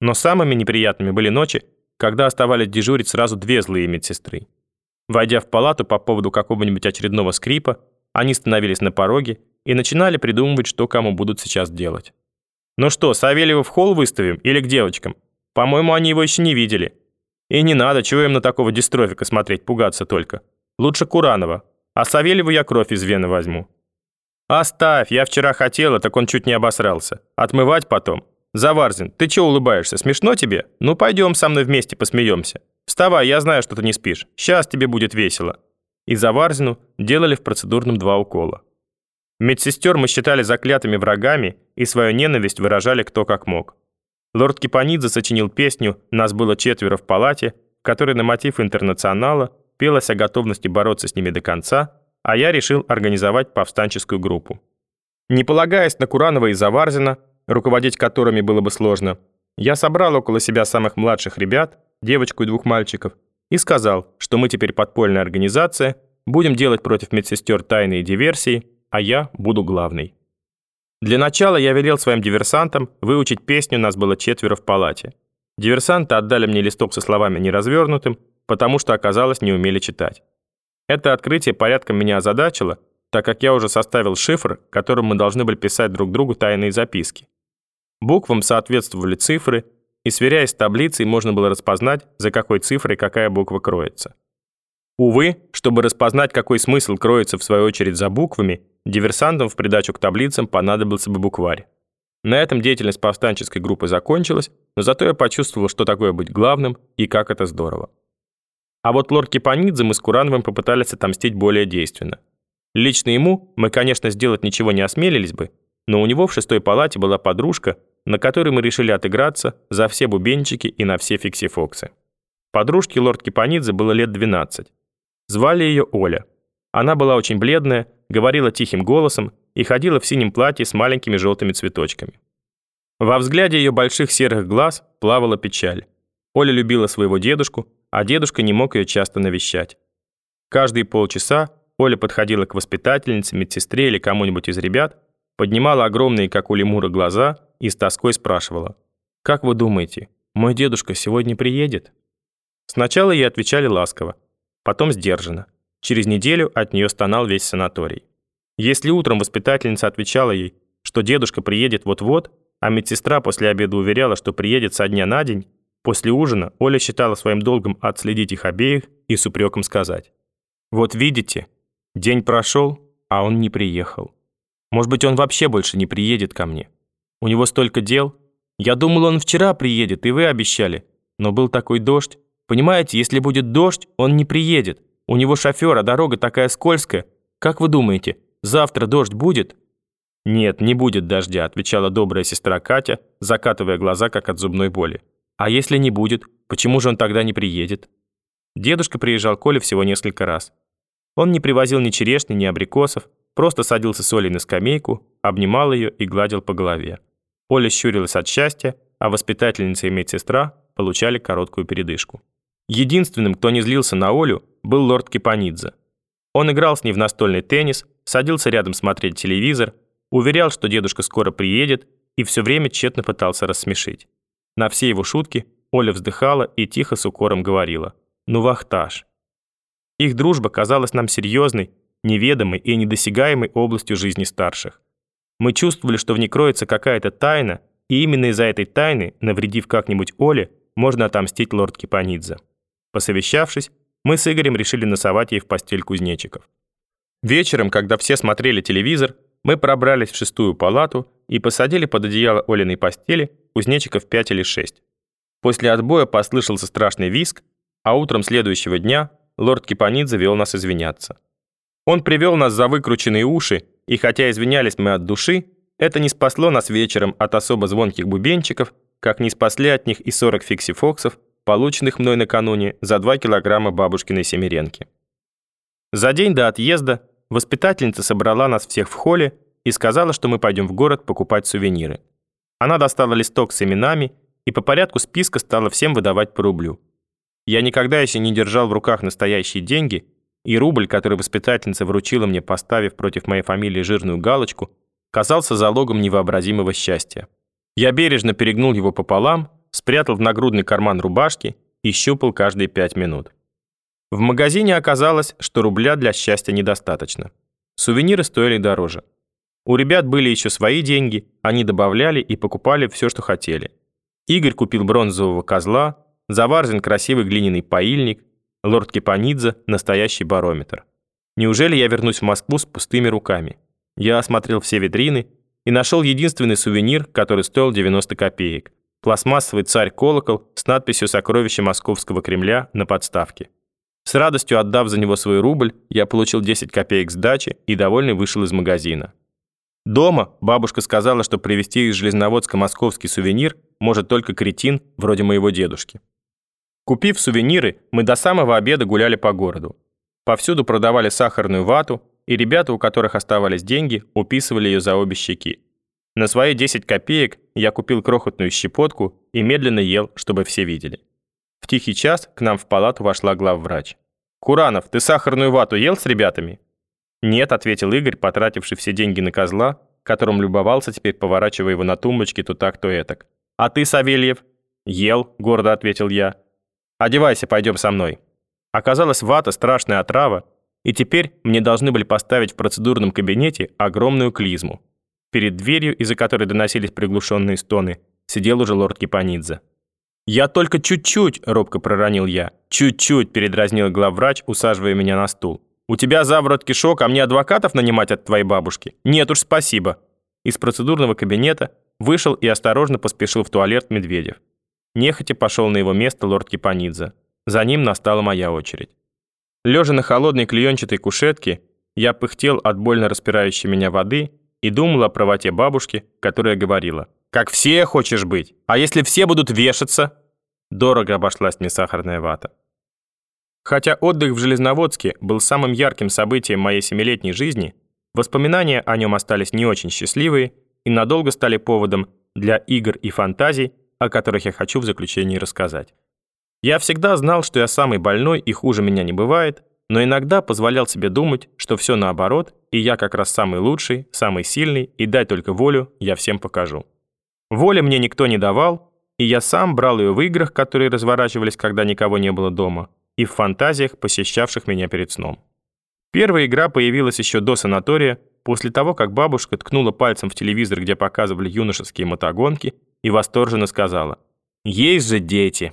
Но самыми неприятными были ночи, когда оставались дежурить сразу две злые медсестры. Войдя в палату по поводу какого-нибудь очередного скрипа, они становились на пороге и начинали придумывать, что кому будут сейчас делать. «Ну что, Савельева в холл выставим или к девочкам? По-моему, они его еще не видели. И не надо, чего им на такого дистрофика смотреть, пугаться только. Лучше Куранова, а Савельеву я кровь из вены возьму». «Оставь, я вчера хотела, так он чуть не обосрался. Отмывать потом. Заварзин, ты чего улыбаешься, смешно тебе? Ну пойдем со мной вместе посмеемся. Вставай, я знаю, что ты не спишь. Сейчас тебе будет весело». И Заварзину делали в процедурном два укола. Медсестер мы считали заклятыми врагами и свою ненависть выражали кто как мог. Лорд Кипанидзе сочинил песню «Нас было четверо в палате», в которой на мотив интернационала пелось о готовности бороться с ними до конца, а я решил организовать повстанческую группу. Не полагаясь на Куранова и Заварзина, руководить которыми было бы сложно, я собрал около себя самых младших ребят, девочку и двух мальчиков, и сказал, что мы теперь подпольная организация, будем делать против медсестер тайные диверсии, а я буду главной. Для начала я велел своим диверсантам выучить песню «Нас было четверо в палате». Диверсанты отдали мне листок со словами неразвернутым, потому что, оказалось, не умели читать. Это открытие порядком меня озадачило, так как я уже составил шифр, которым мы должны были писать друг другу тайные записки. Буквам соответствовали цифры, и сверяясь с таблицей, можно было распознать, за какой цифрой какая буква кроется. Увы, чтобы распознать, какой смысл кроется в свою очередь за буквами, диверсантам в придачу к таблицам понадобился бы букварь. На этом деятельность повстанческой группы закончилась, но зато я почувствовал, что такое быть главным и как это здорово. А вот лорд Кипанидзе мы с Курановым попытались отомстить более действенно. Лично ему мы, конечно, сделать ничего не осмелились бы, но у него в шестой палате была подружка, на которой мы решили отыграться за все бубенчики и на все фикси-фоксы. Подружке лорд Кипанидзе было лет 12. Звали ее Оля. Она была очень бледная, говорила тихим голосом и ходила в синем платье с маленькими желтыми цветочками. Во взгляде ее больших серых глаз плавала печаль. Оля любила своего дедушку, а дедушка не мог ее часто навещать. Каждые полчаса Оля подходила к воспитательнице, медсестре или кому-нибудь из ребят, поднимала огромные, как у лемура, глаза и с тоской спрашивала, «Как вы думаете, мой дедушка сегодня приедет?» Сначала ей отвечали ласково, потом сдержанно. Через неделю от нее стонал весь санаторий. Если утром воспитательница отвечала ей, что дедушка приедет вот-вот, а медсестра после обеда уверяла, что приедет со дня на день, После ужина Оля считала своим долгом отследить их обеих и с упреком сказать. «Вот видите, день прошел, а он не приехал. Может быть, он вообще больше не приедет ко мне. У него столько дел. Я думал, он вчера приедет, и вы обещали. Но был такой дождь. Понимаете, если будет дождь, он не приедет. У него шофер, а дорога такая скользкая. Как вы думаете, завтра дождь будет?» «Нет, не будет дождя», отвечала добрая сестра Катя, закатывая глаза, как от зубной боли. А если не будет, почему же он тогда не приедет? Дедушка приезжал к Оле всего несколько раз. Он не привозил ни черешни, ни абрикосов, просто садился с Олей на скамейку, обнимал ее и гладил по голове. Оля щурилась от счастья, а воспитательница и медсестра получали короткую передышку. Единственным, кто не злился на Олю, был лорд Кипанидзе. Он играл с ней в настольный теннис, садился рядом смотреть телевизор, уверял, что дедушка скоро приедет, и все время тщетно пытался рассмешить. На все его шутки Оля вздыхала и тихо с укором говорила «Ну, вахтаж». Их дружба казалась нам серьезной, неведомой и недосягаемой областью жизни старших. Мы чувствовали, что в ней кроется какая-то тайна, и именно из-за этой тайны, навредив как-нибудь Оле, можно отомстить лорд Кипанидзе. Посовещавшись, мы с Игорем решили носовать ей в постель кузнечиков. Вечером, когда все смотрели телевизор, мы пробрались в шестую палату и посадили под одеяло Олиной постели кузнечиков пять или шесть. После отбоя послышался страшный визг, а утром следующего дня лорд Кипанидзе вел нас извиняться. Он привел нас за выкрученные уши, и хотя извинялись мы от души, это не спасло нас вечером от особо звонких бубенчиков, как не спасли от них и 40 фикси-фоксов, полученных мной накануне за 2 килограмма бабушкиной семеренки. За день до отъезда Воспитательница собрала нас всех в холле и сказала, что мы пойдем в город покупать сувениры. Она достала листок с именами и по порядку списка стала всем выдавать по рублю. Я никогда еще не держал в руках настоящие деньги, и рубль, который воспитательница вручила мне, поставив против моей фамилии жирную галочку, казался залогом невообразимого счастья. Я бережно перегнул его пополам, спрятал в нагрудный карман рубашки и щупал каждые пять минут. В магазине оказалось, что рубля для счастья недостаточно. Сувениры стоили дороже. У ребят были еще свои деньги, они добавляли и покупали все, что хотели. Игорь купил бронзового козла, Заварзин красивый глиняный поильник, лорд Кипанидзе – настоящий барометр. Неужели я вернусь в Москву с пустыми руками? Я осмотрел все витрины и нашел единственный сувенир, который стоил 90 копеек. Пластмассовый царь-колокол с надписью «Сокровище Московского Кремля» на подставке. С радостью отдав за него свой рубль, я получил 10 копеек сдачи и довольный вышел из магазина. Дома бабушка сказала, что привезти из Железноводска московский сувенир может только кретин, вроде моего дедушки. Купив сувениры, мы до самого обеда гуляли по городу. Повсюду продавали сахарную вату, и ребята, у которых оставались деньги, уписывали ее за обе щеки. На свои 10 копеек я купил крохотную щепотку и медленно ел, чтобы все видели. В тихий час к нам в палату вошла главврач. «Куранов, ты сахарную вату ел с ребятами?» «Нет», — ответил Игорь, потративший все деньги на козла, которым любовался теперь, поворачивая его на тумбочке то так, то этак. «А ты, Савельев?» «Ел», — гордо ответил я. Одевайся, пойдем со мной». Оказалось, вата – страшная отрава, и теперь мне должны были поставить в процедурном кабинете огромную клизму. Перед дверью, из-за которой доносились приглушенные стоны, сидел уже лорд Кипанидзе. «Я только чуть-чуть», – робко проронил я. «Чуть-чуть», – передразнил главврач, усаживая меня на стул. «У тебя заворот кишок, а мне адвокатов нанимать от твоей бабушки? Нет уж, спасибо». Из процедурного кабинета вышел и осторожно поспешил в туалет Медведев. Нехотя пошел на его место лорд Кипанидзе. За ним настала моя очередь. Лежа на холодной клеенчатой кушетке, я пыхтел от больно распирающей меня воды и думал о правоте бабушки, которая говорила, «Как все хочешь быть, а если все будут вешаться?» Дорого обошлась мне сахарная вата. Хотя отдых в Железноводске был самым ярким событием моей семилетней жизни, воспоминания о нем остались не очень счастливые и надолго стали поводом для игр и фантазий, о которых я хочу в заключении рассказать. Я всегда знал, что я самый больной и хуже меня не бывает, но иногда позволял себе думать, что все наоборот, и я как раз самый лучший, самый сильный, и дай только волю, я всем покажу. Воли мне никто не давал, и я сам брал ее в играх, которые разворачивались, когда никого не было дома, и в фантазиях, посещавших меня перед сном. Первая игра появилась еще до санатория, после того, как бабушка ткнула пальцем в телевизор, где показывали юношеские мотогонки, и восторженно сказала «Есть же дети!».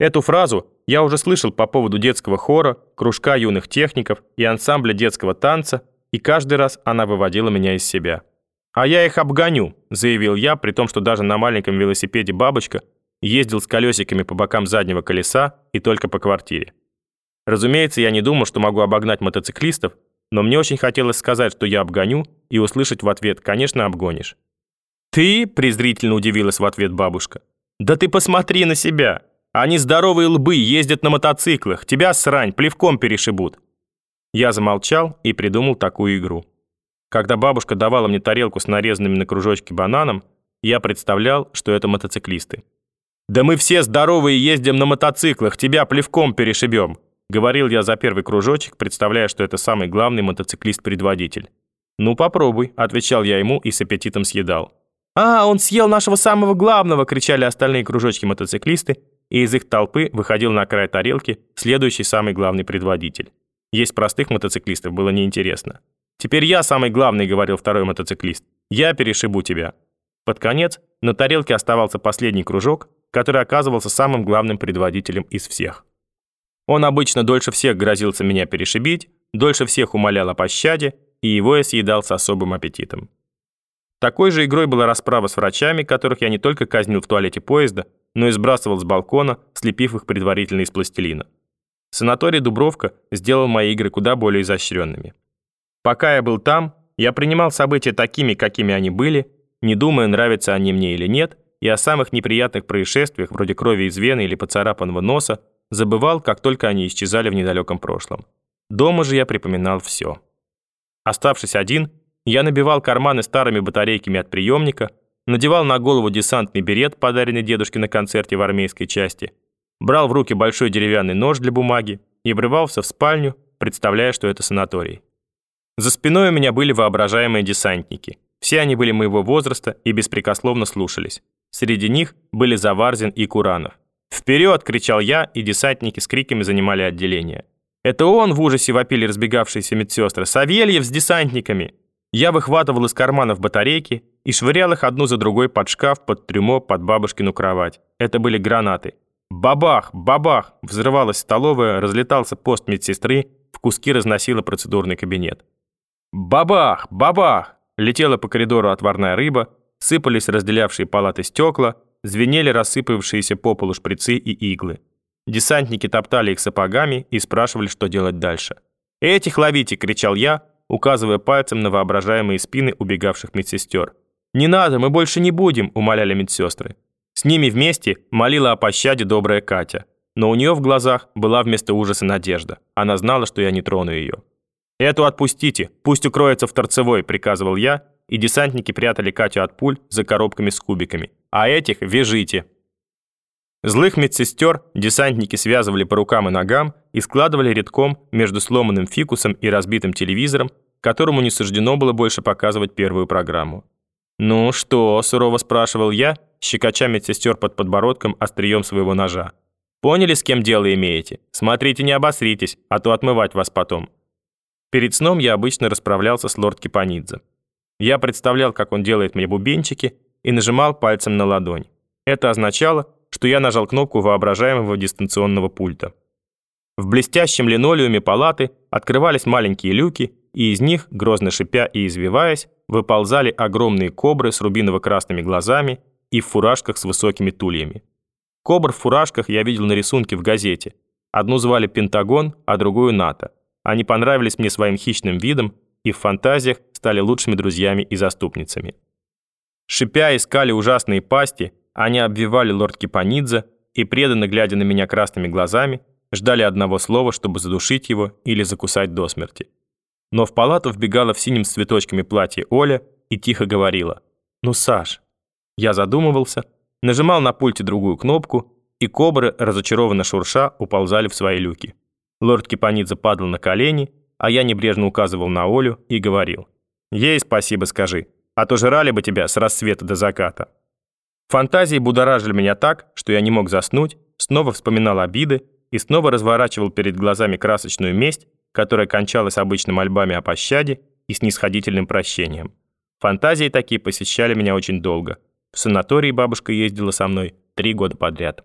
Эту фразу я уже слышал по поводу детского хора, кружка юных техников и ансамбля детского танца, и каждый раз она выводила меня из себя. «А я их обгоню», — заявил я, при том, что даже на маленьком велосипеде «Бабочка» ездил с колесиками по бокам заднего колеса и только по квартире. Разумеется, я не думал, что могу обогнать мотоциклистов, но мне очень хотелось сказать, что я обгоню, и услышать в ответ «конечно, обгонишь». «Ты?» – презрительно удивилась в ответ бабушка. «Да ты посмотри на себя! Они здоровые лбы, ездят на мотоциклах, тебя, срань, плевком перешибут!» Я замолчал и придумал такую игру. Когда бабушка давала мне тарелку с нарезанными на кружочки бананом, я представлял, что это мотоциклисты. «Да мы все здоровые ездим на мотоциклах, тебя плевком перешибем!» Говорил я за первый кружочек, представляя, что это самый главный мотоциклист-предводитель. «Ну попробуй», — отвечал я ему и с аппетитом съедал. «А, он съел нашего самого главного!» – кричали остальные кружочки-мотоциклисты, и из их толпы выходил на край тарелки следующий самый главный предводитель. Есть простых мотоциклистов было неинтересно. «Теперь я самый главный», – говорил второй мотоциклист. «Я перешибу тебя». Под конец на тарелке оставался последний кружок, который оказывался самым главным предводителем из всех. Он обычно дольше всех грозился меня перешибить, дольше всех умолял о пощаде, и его я съедал с особым аппетитом. Такой же игрой была расправа с врачами, которых я не только казнил в туалете поезда, но и сбрасывал с балкона, слепив их предварительно из пластилина. Санаторий Дубровка сделал мои игры куда более изощренными. Пока я был там, я принимал события такими, какими они были, не думая, нравятся они мне или нет, и о самых неприятных происшествиях, вроде крови из вены или поцарапанного носа, забывал, как только они исчезали в недалеком прошлом. Дома же я припоминал все. Оставшись один, я набивал карманы старыми батарейками от приемника, надевал на голову десантный берет, подаренный дедушке на концерте в армейской части, брал в руки большой деревянный нож для бумаги и врывался в спальню, представляя, что это санаторий. За спиной у меня были воображаемые десантники. Все они были моего возраста и беспрекословно слушались. Среди них были Заварзин и Куранов. «Вперед!» – кричал я, и десантники с криками занимали отделение. «Это он!» – в ужасе вопили разбегавшиеся медсестры. «Савельев с десантниками!» Я выхватывал из карманов батарейки и швырял их одну за другой под шкаф, под трюмо, под бабушкину кровать. Это были гранаты. Бабах! Бабах! Взрывалась столовая, разлетался пост медсестры, в куски разносила процедурный кабинет. Бабах! Бабах! Летела по коридору отварная рыба, сыпались разделявшие палаты стекла, звенели рассыпавшиеся по полу шприцы и иглы. Десантники топтали их сапогами и спрашивали, что делать дальше. «Этих ловите!» — кричал я, указывая пальцем на воображаемые спины убегавших медсестер. «Не надо, мы больше не будем!» — умоляли медсестры. С ними вместе молила о пощаде добрая Катя. Но у нее в глазах была вместо ужаса надежда. Она знала, что я не трону ее. «Эту отпустите, пусть укроется в торцевой», — приказывал я, и десантники прятали Катю от пуль за коробками с кубиками. «А этих вяжите». Злых медсестер десантники связывали по рукам и ногам и складывали редком между сломанным фикусом и разбитым телевизором, которому не суждено было больше показывать первую программу. «Ну что?» – сурово спрашивал я, щекоча медсестер под подбородком острием своего ножа. «Поняли, с кем дело имеете? Смотрите, не обосритесь, а то отмывать вас потом». Перед сном я обычно расправлялся с лорд Кипанидзе. Я представлял, как он делает мне бубенчики, и нажимал пальцем на ладонь. Это означало, что я нажал кнопку воображаемого дистанционного пульта. В блестящем линолеуме палаты открывались маленькие люки, и из них, грозно шипя и извиваясь, выползали огромные кобры с рубиново-красными глазами и в фуражках с высокими тульями. Кобр в фуражках я видел на рисунке в газете. Одну звали «Пентагон», а другую «НАТО». Они понравились мне своим хищным видом и в фантазиях стали лучшими друзьями и заступницами. Шипя искали ужасные пасти, они обвивали лорд Кипанидзе и, преданно глядя на меня красными глазами, ждали одного слова, чтобы задушить его или закусать до смерти. Но в палату вбегала в синем с цветочками платье Оля и тихо говорила «Ну, Саш». Я задумывался, нажимал на пульте другую кнопку, и кобры, разочарованно шурша, уползали в свои люки. Лорд Кипанидзе падал на колени, а я небрежно указывал на Олю и говорил «Ей спасибо скажи, а то жрали бы тебя с рассвета до заката». Фантазии будоражили меня так, что я не мог заснуть, снова вспоминал обиды и снова разворачивал перед глазами красочную месть, которая кончалась обычно мольбами о пощаде и снисходительным прощением. Фантазии такие посещали меня очень долго. В санатории бабушка ездила со мной три года подряд.